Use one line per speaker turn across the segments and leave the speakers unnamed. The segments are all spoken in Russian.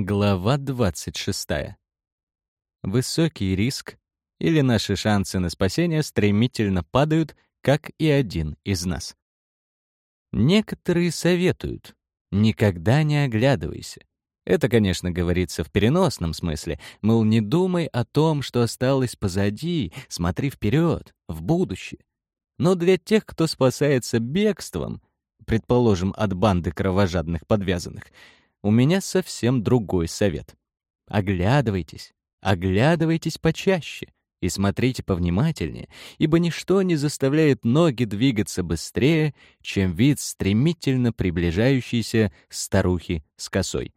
Глава 26. Высокий риск или наши шансы на спасение стремительно падают, как и один из нас. Некоторые советуют «никогда не оглядывайся». Это, конечно, говорится в переносном смысле, мол, не думай о том, что осталось позади, смотри вперед, в будущее. Но для тех, кто спасается бегством, предположим, от банды кровожадных подвязанных — у меня совсем другой совет. Оглядывайтесь, оглядывайтесь почаще и смотрите повнимательнее, ибо ничто не заставляет ноги двигаться быстрее, чем вид стремительно приближающейся старухи с косой.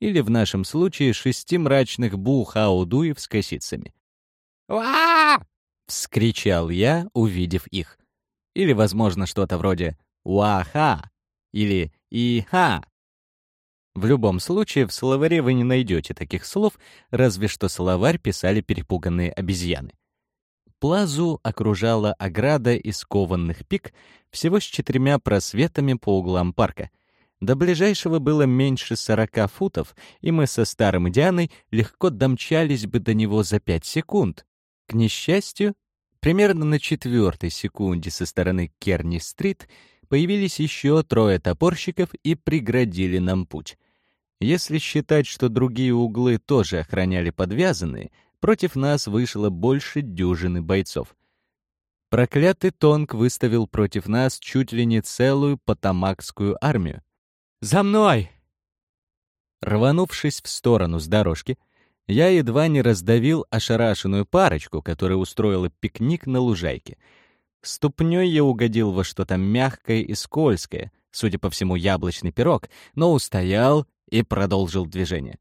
Или в нашем случае шести мрачных бухаудуев с косицами. «Ва!» — вскричал я, увидев их. Или, возможно, что-то вроде «Уаха!» или «Иха!» В любом случае, в словаре вы не найдете таких слов, разве что словарь писали перепуганные обезьяны. Плазу окружала ограда из кованных пик всего с четырьмя просветами по углам парка. До ближайшего было меньше сорока футов, и мы со старым Дианой легко домчались бы до него за пять секунд. К несчастью, примерно на четвертой секунде со стороны Керни-стрит появились еще трое топорщиков и преградили нам путь. Если считать, что другие углы тоже охраняли подвязанные, против нас вышло больше дюжины бойцов. Проклятый Тонг выставил против нас чуть ли не целую потамакскую армию. «За мной!» Рванувшись в сторону с дорожки, я едва не раздавил ошарашенную парочку, которая устроила пикник на лужайке. Ступней я угодил во что-то мягкое и скользкое, судя по всему, яблочный пирог, но устоял и продолжил движение.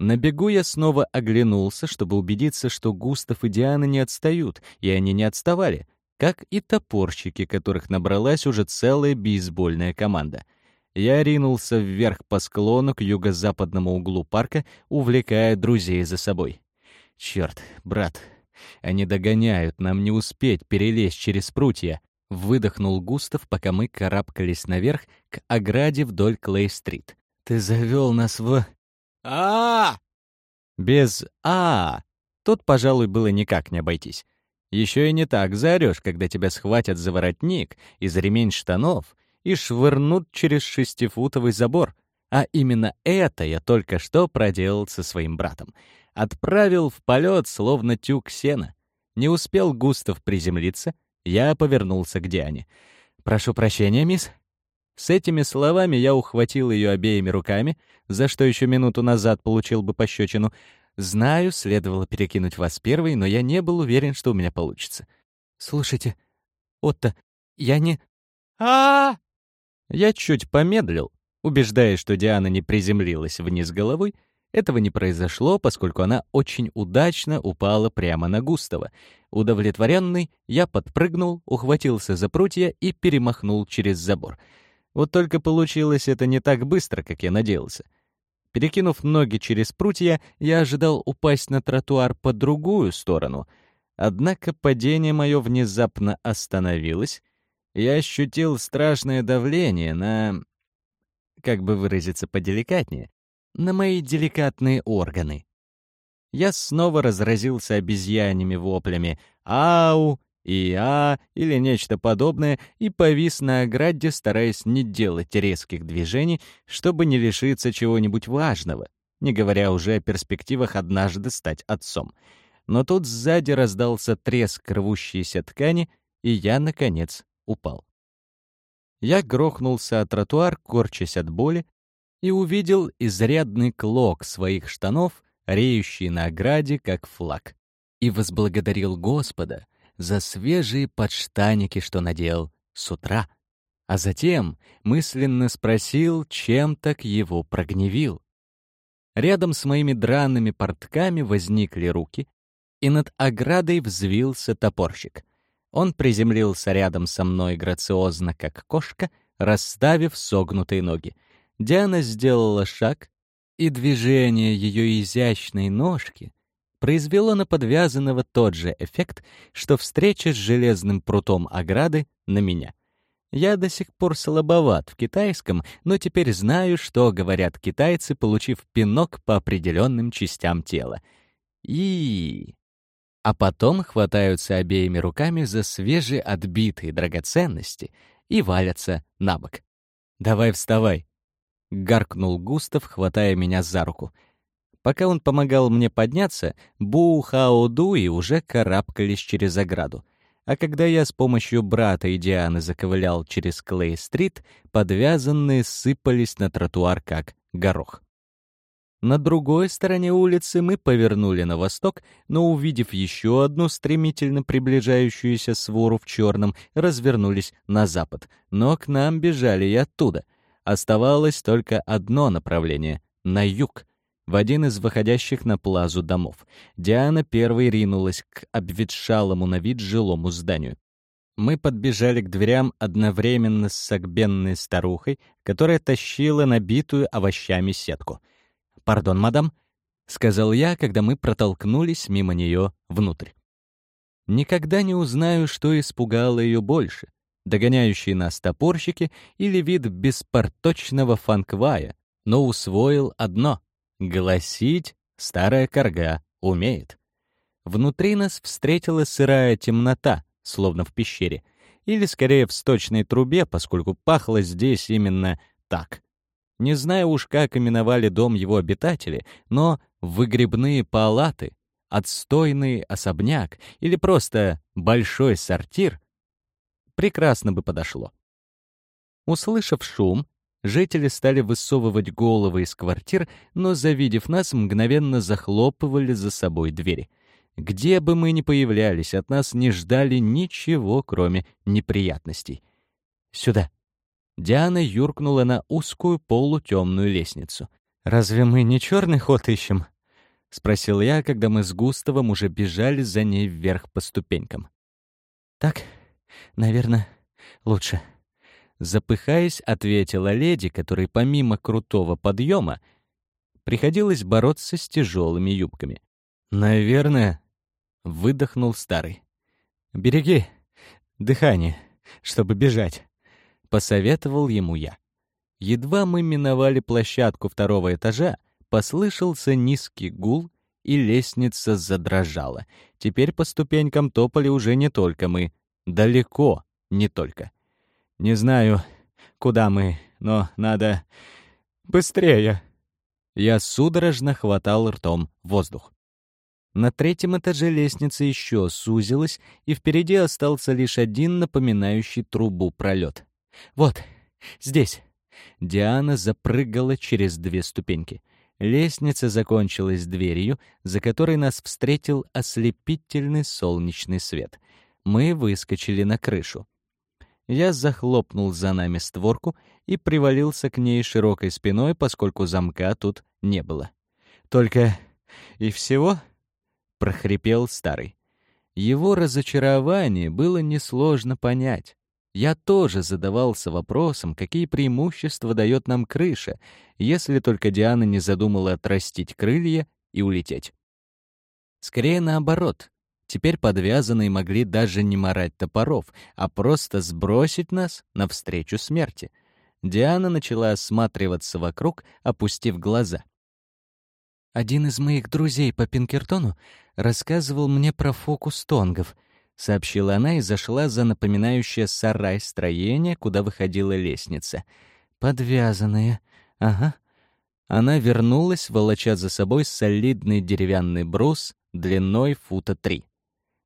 На бегу я снова оглянулся, чтобы убедиться, что Густав и Диана не отстают, и они не отставали, как и топорщики, которых набралась уже целая бейсбольная команда. Я ринулся вверх по склону к юго-западному углу парка, увлекая друзей за собой. Черт, брат, они догоняют, нам не успеть перелезть через прутья. Выдохнул Густав, пока мы карабкались наверх к ограде вдоль Клей-стрит. Ты завел нас в... а Без «а» тут, пожалуй, было никак не обойтись. Еще и не так заорешь, когда тебя схватят за воротник и за ремень штанов и швырнут через шестифутовый забор. А именно это я только что проделал со своим братом. Отправил в полет, словно тюк сена. Не успел Густав приземлиться, я повернулся к Диане. «Прошу прощения, мисс, с этими словами я ухватил ее обеими руками, за что еще минуту назад получил бы пощечину. Знаю, следовало перекинуть вас первой, но я не был уверен, что у меня получится. Слушайте, Отто, я не... а Я чуть помедлил, убеждаясь, что Диана не приземлилась вниз головой. Этого не произошло, поскольку она очень удачно упала прямо на Густава. Удовлетворенный, я подпрыгнул, ухватился за прутья и перемахнул через забор — вот только получилось это не так быстро, как я надеялся. Перекинув ноги через прутья, я ожидал упасть на тротуар по другую сторону. Однако падение мое внезапно остановилось. Я ощутил страшное давление на... как бы выразиться поделикатнее, на мои деликатные органы. Я снова разразился обезьяньими воплями «Ау!» И «а» или нечто подобное и повис на ограде, стараясь не делать резких движений, чтобы не лишиться чего-нибудь важного, не говоря уже о перспективах однажды стать отцом. Но тут сзади раздался треск рвущейся ткани, и я, наконец, упал. Я грохнулся о тротуар, корчась от боли, и увидел изрядный клок своих штанов, реющий на ограде, как флаг, и возблагодарил Господа — за свежие подштаники, что надел с утра. А затем мысленно спросил, чем так его прогневил. Рядом с моими драными портками возникли руки, и над оградой взвился топорщик. Он приземлился рядом со мной грациозно, как кошка, расставив согнутые ноги. Диана сделала шаг, и движение ее изящной ножки произвело на подвязанного тот же эффект, что встреча с железным прутом ограды на меня. Я до сих пор слабоват в китайском, но теперь знаю, что говорят китайцы, получив пинок по определенным частям тела. И... А потом хватаются обеими руками за свежие отбитые драгоценности и валятся на бок. «Давай вставай!» — гаркнул Густав, хватая меня за руку. Пока он помогал мне подняться, Бу Хао Дуи уже карабкались через ограду. А когда я с помощью брата и Дианы заковылял через Клей-стрит, подвязанные сыпались на тротуар как горох. На другой стороне улицы мы повернули на восток, но, увидев еще одну стремительно приближающуюся свору в черном, развернулись на запад. Но к нам бежали и оттуда. Оставалось только одно направление — на юг — в один из выходящих на плазу домов. Диана первой ринулась к обветшалому на вид жилому зданию. Мы подбежали к дверям одновременно с согбенной старухой, которая тащила набитую овощами сетку. «Пардон, мадам», — сказал я, когда мы протолкнулись мимо нее внутрь. Никогда не узнаю, что испугало ее больше — догоняющие нас топорщики или вид беспорточного фанквая, но усвоил одно Голосить старая корга умеет. Внутри нас встретила сырая темнота, словно в пещере, или скорее в сточной трубе, поскольку пахло здесь именно так. Не знаю уж, как именовали дом его обитатели, но выгребные палаты, отстойный особняк или просто большой сортир прекрасно бы подошло. Услышав шум, Жители стали высовывать головы из квартир, но, завидев нас, мгновенно захлопывали за собой двери. Где бы мы ни появлялись, от нас не ждали ничего, кроме неприятностей. «Сюда!» Диана юркнула на узкую полутемную лестницу. «Разве мы не черный ход ищем?» — спросил я, когда мы с Густавом уже бежали за ней вверх по ступенькам. «Так, наверное, лучше», Запыхаясь, ответила леди, которой помимо крутого подъема приходилось бороться с тяжелыми юбками. «Наверное», — выдохнул старый. «Береги дыхание, чтобы бежать», — посоветовал ему я. Едва мы миновали площадку второго этажа, послышался низкий гул, и лестница задрожала. Теперь по ступенькам топали уже не только мы, далеко не только. Не знаю, куда мы, но надо быстрее. Я судорожно хватал ртом воздух. На третьем этаже лестница еще сузилась, и впереди остался лишь один напоминающий трубу пролет. «Вот, здесь!» Диана запрыгала через две ступеньки. Лестница закончилась дверью, за которой нас встретил ослепительный солнечный свет. Мы выскочили на крышу. Я захлопнул за нами створку и привалился к ней широкой спиной, поскольку замка тут не было. «Только и всего?» — прохрипел старый. Его разочарование было несложно понять. Я тоже задавался вопросом, какие преимущества дает нам крыша, если только Диана не задумала отрастить крылья и улететь. Скорее наоборот. Теперь подвязанные могли даже не морать топоров, а просто сбросить нас навстречу смерти. Диана начала осматриваться вокруг, опустив глаза. «Один из моих друзей по Пинкертону рассказывал мне про фокус тонгов», — сообщила она и зашла за напоминающее сарай строение, куда выходила лестница. «Подвязанные. Ага». Она вернулась, волоча за собой солидный деревянный брус длиной фута три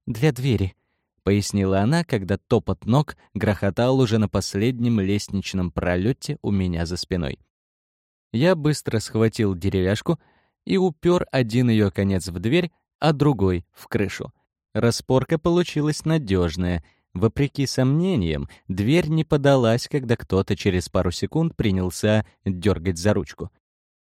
для двери», — пояснила она, когда топот ног грохотал уже на последнем лестничном пролете у меня за спиной. Я быстро схватил деревяшку и упер один ее конец в дверь, а другой — в крышу. Распорка получилась надежная. Вопреки сомнениям, дверь не подалась, когда кто-то через пару секунд принялся дергать за ручку.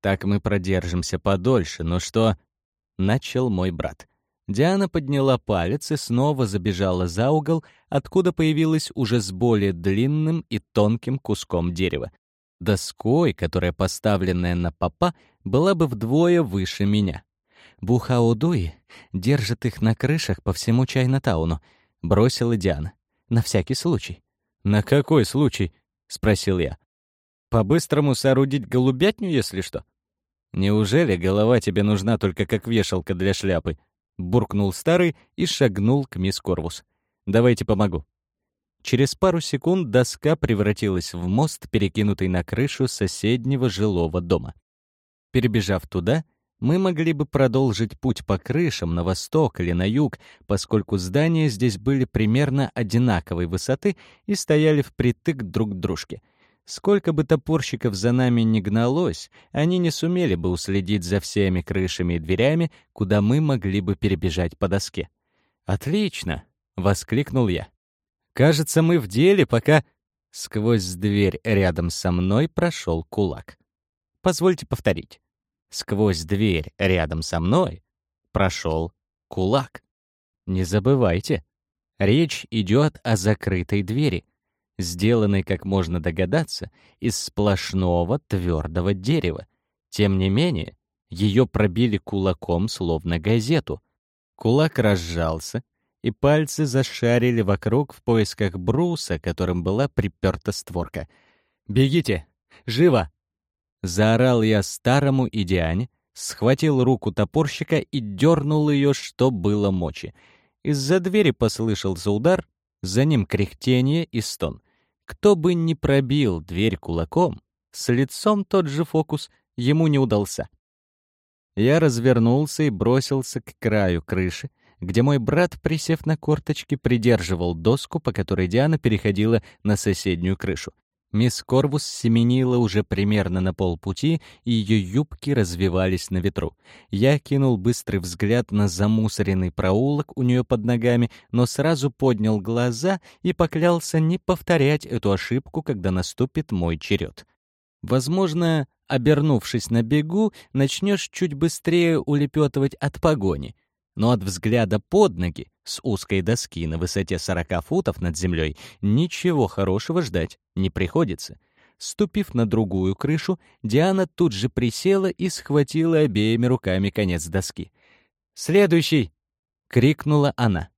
«Так мы продержимся подольше, но что...» — начал мой брат. Диана подняла палец и снова забежала за угол, откуда появилась уже с более длинным и тонким куском дерева. Доской, которая, поставленная на попа, была бы вдвое выше меня. «Бухаудуи держит их на крышах по всему Чайна-тауну», — бросила Диана. «На всякий случай». «На какой случай?» — спросил я. «По-быстрому соорудить голубятню, если что?» «Неужели голова тебе нужна только как вешалка для шляпы?» — буркнул старый и шагнул к мисс Корвус. «Давайте помогу». Через пару секунд доска превратилась в мост, перекинутый на крышу соседнего жилого дома. Перебежав туда, мы могли бы продолжить путь по крышам на восток или на юг, поскольку здания здесь были примерно одинаковой высоты и стояли впритык друг к дружке. Сколько бы топорщиков за нами ни гналось, они не сумели бы уследить за всеми крышами и дверями, куда мы могли бы перебежать по доске. «Отлично!» — воскликнул я. «Кажется, мы в деле, пока...» Сквозь дверь рядом со мной прошел кулак. Позвольте повторить. Сквозь дверь рядом со мной прошел кулак. Не забывайте, речь идет о закрытой двери, сделанной, как можно догадаться, из сплошного твердого дерева. Тем не менее, ее пробили кулаком, словно газету. Кулак разжался, и пальцы зашарили вокруг в поисках бруса, которым была приперта створка. «Бегите! Живо!» Заорал я старому Идиане, схватил руку топорщика и дернул ее, что было мочи. Из-за двери послышался удар, за ним кряхтение и стон. Кто бы ни пробил дверь кулаком, с лицом тот же фокус ему не удался. Я развернулся и бросился к краю крыши, где мой брат, присев на корточки, придерживал доску, по которой Диана переходила на соседнюю крышу. Мисс Корвус семенила уже примерно на полпути, и ее юбки развивались на ветру. Я кинул быстрый взгляд на замусоренный проулок у нее под ногами, но сразу поднял глаза и поклялся не повторять эту ошибку, когда наступит мой черед. Возможно, обернувшись на бегу, начнешь чуть быстрее улепетывать от погони — но от взгляда под ноги с узкой доски на высоте 40 футов над землей ничего хорошего ждать не приходится. Ступив на другую крышу, Диана тут же присела и схватила обеими руками конец доски. «Следующий!» — крикнула она.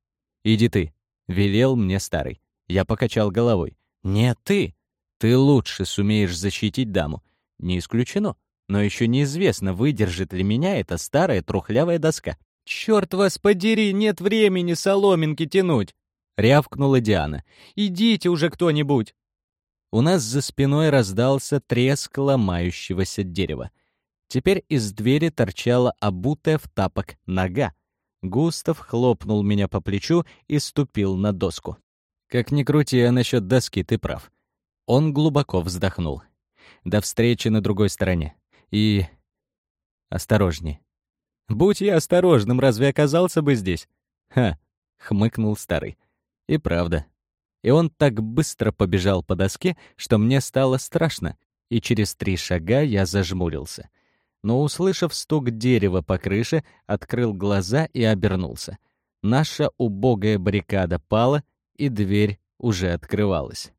«Иди ты!» — велел мне старый. Я покачал головой. «Нет, ты! Ты лучше сумеешь защитить даму. Не исключено, но еще неизвестно, выдержит ли меня эта старая трухлявая доска. «Черт вас подери, нет времени соломинки тянуть!» — рявкнула Диана. «Идите уже кто-нибудь!» У нас за спиной раздался треск ломающегося дерева. Теперь из двери торчала обутая в тапок нога. Густав хлопнул меня по плечу и ступил на доску. «Как ни крути, а насчет доски ты прав». Он глубоко вздохнул. «До встречи на другой стороне. И... осторожней. Будь я осторожным, разве оказался бы здесь? Ха, хмыкнул старый. И правда. И он так быстро побежал по доске, что мне стало страшно, и через три шага я зажмурился. Но, услышав стук дерева по крыше, открыл глаза и обернулся. Наша убогая баррикада пала, и дверь уже открывалась.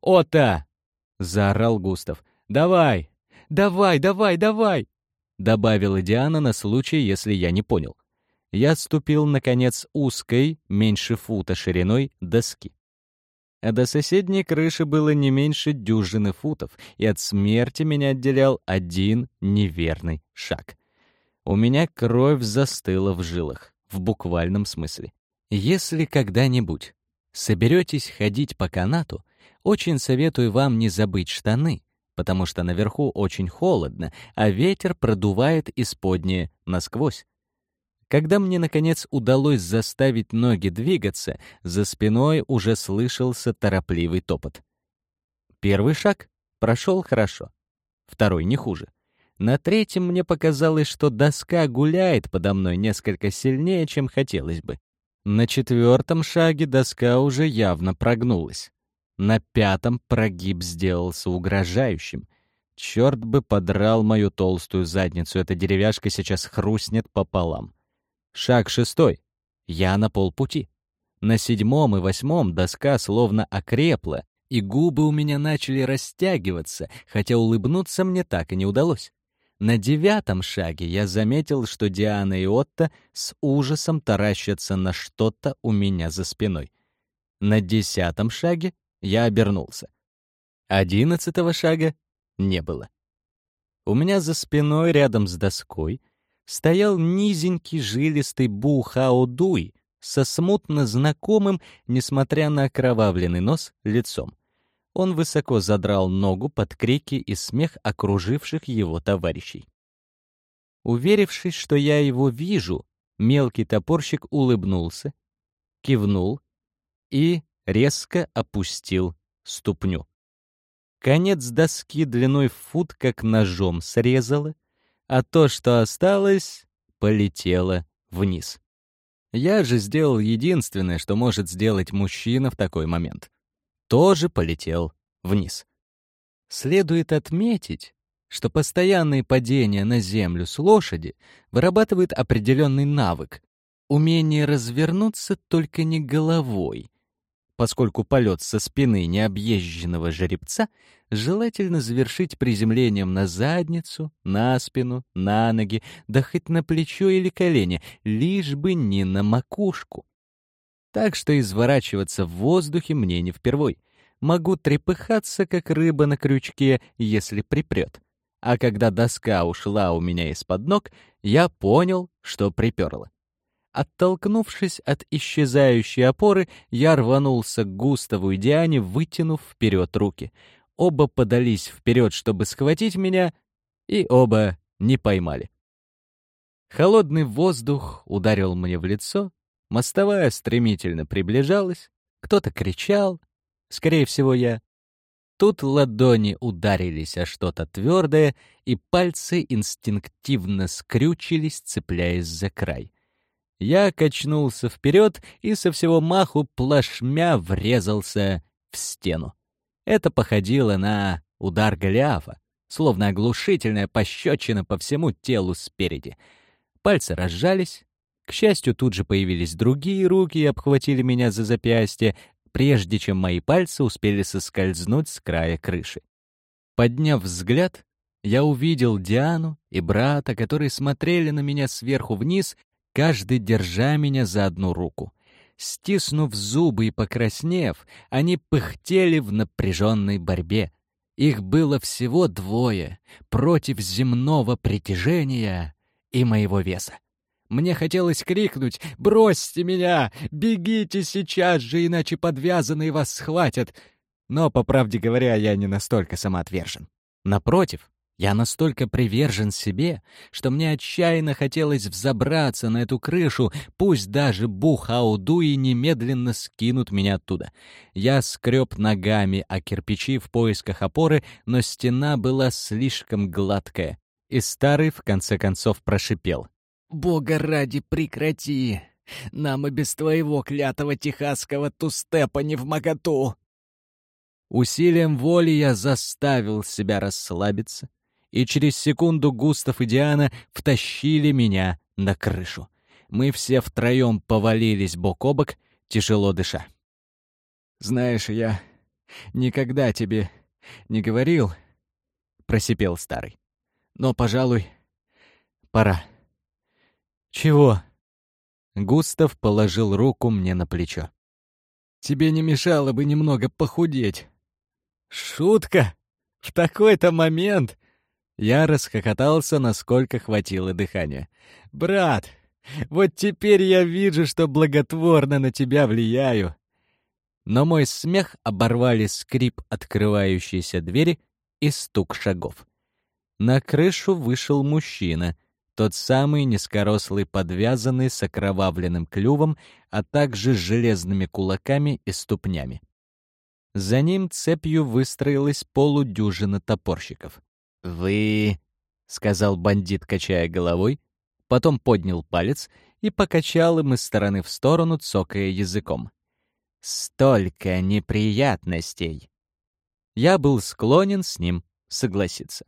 «Ота!» — заорал Густав. «Давай! Давай, давай, давай!» Добавила Диана на случай, если я не понял. Я ступил, наконец, узкой, меньше фута шириной, доски. А до соседней крыши было не меньше дюжины футов, и от смерти меня отделял один неверный шаг. У меня кровь застыла в жилах, в буквальном смысле. Если когда-нибудь соберетесь ходить по канату, очень советую вам не забыть штаны, потому что наверху очень холодно, а ветер продувает исподнее насквозь. Когда мне, наконец, удалось заставить ноги двигаться, за спиной уже слышался торопливый топот. Первый шаг прошел хорошо, второй не хуже. На третьем мне показалось, что доска гуляет подо мной несколько сильнее, чем хотелось бы. На четвертом шаге доска уже явно прогнулась. На пятом прогиб сделался угрожающим. Черт бы подрал мою толстую задницу, эта деревяшка сейчас хрустнет пополам. Шаг шестой. Я на полпути. На седьмом и восьмом доска словно окрепла, и губы у меня начали растягиваться, хотя улыбнуться мне так и не удалось. На девятом шаге я заметил, что Диана и Отто с ужасом таращатся на что-то у меня за спиной. На десятом шаге Я обернулся. Одиннадцатого шага не было. У меня за спиной рядом с доской стоял низенький жилистый бухаодуй со смутно знакомым, несмотря на окровавленный нос, лицом. Он высоко задрал ногу под крики и смех окруживших его товарищей. Уверившись, что я его вижу, мелкий топорщик улыбнулся, кивнул и резко опустил ступню. Конец доски длиной в фут как ножом срезало, а то, что осталось, полетело вниз. Я же сделал единственное, что может сделать мужчина в такой момент. Тоже полетел вниз. Следует отметить, что постоянные падения на землю с лошади вырабатывают определенный навык — умение развернуться только не головой, поскольку полет со спины необъезженного жеребца желательно завершить приземлением на задницу, на спину, на ноги, да хоть на плечо или колени, лишь бы не на макушку. Так что изворачиваться в воздухе мне не впервой. Могу трепыхаться, как рыба на крючке, если припрет. А когда доска ушла у меня из-под ног, я понял, что приперло. Оттолкнувшись от исчезающей опоры, я рванулся к Густаву и Диане, вытянув вперед руки. Оба подались вперед, чтобы схватить меня, и оба не поймали. Холодный воздух ударил мне в лицо, мостовая стремительно приближалась, кто-то кричал, скорее всего, я. Тут ладони ударились о что-то твердое, и пальцы инстинктивно скрючились, цепляясь за край. Я качнулся вперед и со всего маху плашмя врезался в стену. Это походило на удар Голиафа, словно оглушительная пощечина по всему телу спереди. Пальцы разжались. К счастью, тут же появились другие руки и обхватили меня за запястье, прежде чем мои пальцы успели соскользнуть с края крыши. Подняв взгляд, я увидел Диану и брата, которые смотрели на меня сверху вниз каждый держа меня за одну руку. Стиснув зубы и покраснев, они пыхтели в напряженной борьбе. Их было всего двое против земного притяжения и моего веса. Мне хотелось крикнуть «Бросьте меня! Бегите сейчас же, иначе подвязанные вас схватят!» Но, по правде говоря, я не настолько самоотвержен. Напротив, я настолько привержен себе, что мне отчаянно хотелось взобраться на эту крышу, пусть даже Бухаудуи немедленно скинут меня оттуда. Я скреб ногами о кирпичи в поисках опоры, но стена была слишком гладкая, и старый в конце концов прошипел. «Бога ради, прекрати! Нам и без твоего клятого техасского тустепа не в моготу!» Усилием воли я заставил себя расслабиться, и через секунду Густав и Диана втащили меня на крышу. Мы все втроем повалились бок о бок, тяжело дыша. «Знаешь, я никогда тебе не говорил», — просипел старый. «Но, пожалуй, пора». «Чего?» Густав положил руку мне на плечо. «Тебе не мешало бы немного похудеть». «Шутка? В такой-то момент я расхохотался, насколько хватило дыхания. «Брат, вот теперь я вижу, что благотворно на тебя влияю!» Но мой смех оборвали скрип открывающейся двери и стук шагов. На крышу вышел мужчина, тот самый низкорослый подвязанный с окровавленным клювом, а также с железными кулаками и ступнями. За ним цепью выстроилась полудюжина топорщиков. «Вы...» — сказал бандит, качая головой, потом поднял палец и покачал им из стороны в сторону, цокая языком. «Столько неприятностей!» Я был склонен с ним согласиться.